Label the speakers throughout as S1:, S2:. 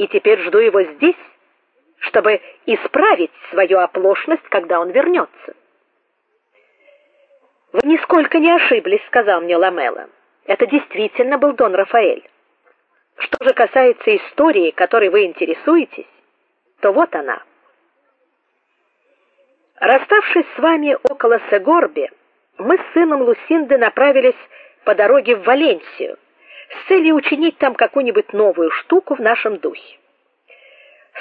S1: и теперь жду его здесь, чтобы исправить свою оплошность, когда он вернется. Вы нисколько не ошиблись, сказал мне Ламела. Это действительно был Дон Рафаэль. Что же касается истории, которой вы интересуетесь, то вот она. Расставшись с вами около Сегорби, мы с сыном Лусинды направились по дороге в Валенсию с целью учинить там какую-нибудь новую штуку в нашем духе.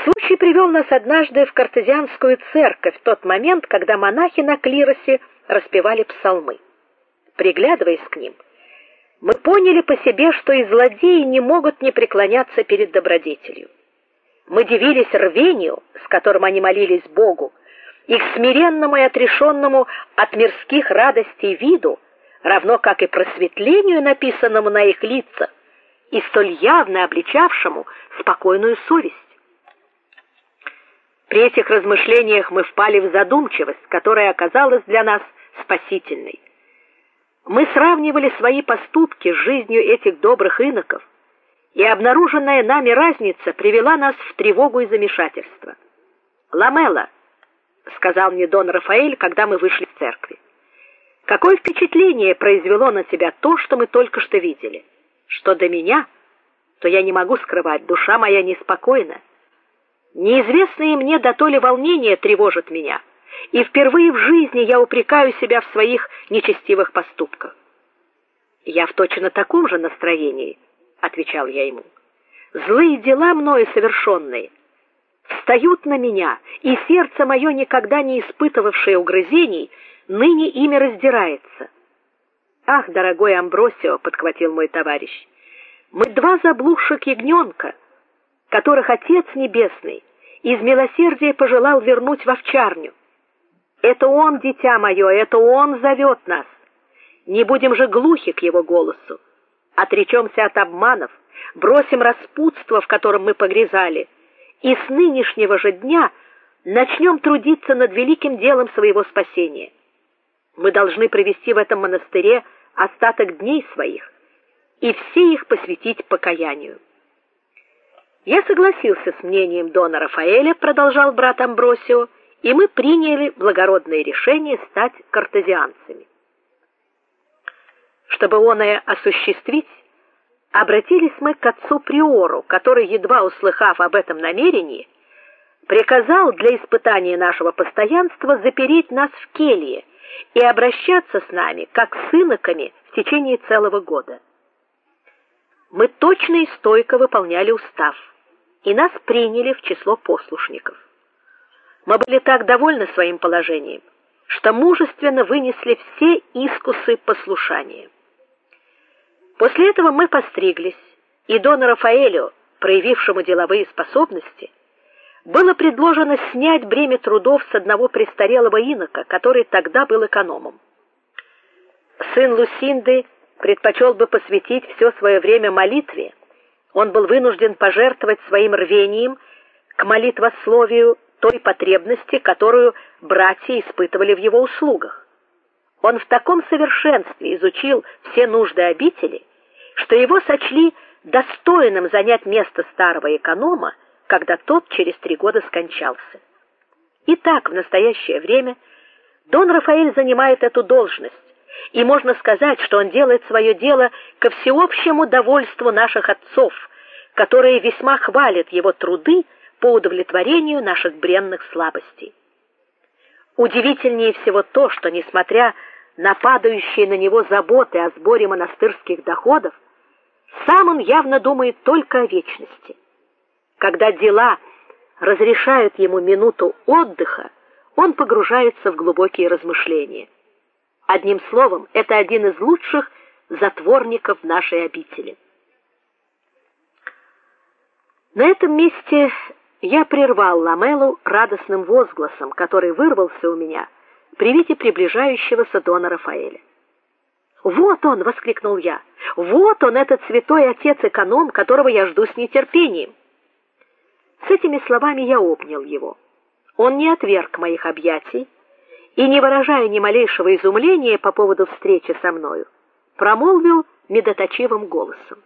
S1: Случай привел нас однажды в картезианскую церковь в тот момент, когда монахи на клиросе распевали псалмы. Приглядываясь к ним, мы поняли по себе, что и злодеи не могут не преклоняться перед добродетелью. Мы дивились рвению, с которым они молились Богу, их смиренному и отрешенному от мирских радостей виду, равно как и просветлению, написанному на их лицах, и столь явно обличавшему спокойную совесть. При этих размышлениях мы впали в задумчивость, которая оказалась для нас спасительной. Мы сравнивали свои поступки с жизнью этих добрых иноков, и обнаруженная нами разница привела нас в тревогу и замешательство. Ламела, сказал мне Дон Рафаэль, когда мы вышли из церкви. Какое впечатление произвело на тебя то, что мы только что видели? Что до меня, то я не могу скрывать, душа моя неспокойна. Неизвестные мне дотоле волнения тревожат меня, и впервые в жизни я упрекаю себя в своих нечестивых поступках. Я в точно таком же настроении, отвечал я ему. Злые дела мною совершенные встают на меня, и сердце мое никогда не испытывавшее угрызений, ныне ими раздирается. Ах, дорогой Амбросио, подхватил мой товарищ. Мы два заблудших ягненка, которых Отец небесный из милосердия пожелал вернуть в овчарню. Это он, дитя мое, это он зовет нас. Не будем же глухи к его голосу. Отречемся от обманов, бросим распутство, в котором мы погрязали, и с нынешнего же дня начнем трудиться над великим делом своего спасения. Мы должны провести в этом монастыре остаток дней своих и все их посвятить покаянию. Я согласился с мнением дона Рафаэля, продолжал брат Амбросио, и мы приняли благородное решение стать картезианцами. Чтобы оное осуществить, обратились мы к отцу приору, который едва услыхав об этом намерении, приказал для испытания нашего постоянства запереть нас в келье и обращаться с нами как с иноками в течение целого года. Мы точно и стойко выполняли устав, и нас приняли в число послушников. Мы были так довольны своим положением, что мужественно вынесли все искусы послушания. После этого мы постриглись, и дону Рафаэлю, проявившему деловые способности, было предложено снять бремя трудов с одного престарелого инока, который тогда был экономом. Сын Лусинды предпочел бы посвятить все свое время молитве, он был вынужден пожертвовать своим рвением к молитвословию той потребности, которую братья испытывали в его услугах. Он в таком совершенстве изучил все нужды обители, что его сочли достойным занять место старого эконома, когда тот через три года скончался. Итак, в настоящее время Дон Рафаэль занимает эту должность, и можно сказать, что он делает свое дело ко всеобщему довольству наших отцов, которые весьма хвалят его труды по удовлетворению наших бренных слабостей. Удивительнее всего то, что несмотря на падающие на него заботы о сборе монастырских доходов, сам он явно думает только о вечности. Когда дела разрешают ему минуту отдыха, он погружается в глубокие размышления. Одним словом, это один из лучших затворников нашей обители. На этом месте я прервал Ламелу радостным возгласом, который вырвался у меня при виде приближающегося дона Рафаэля. "Вот он!" воскликнул я. "Вот он, этот святой отец-эконом, которого я жду с нетерпением". С этими словами я обнял его. Он не отверг моих объятий, и не выражая ни малейшего изумления по поводу встречи со мною, промолвил медоточивым голосом: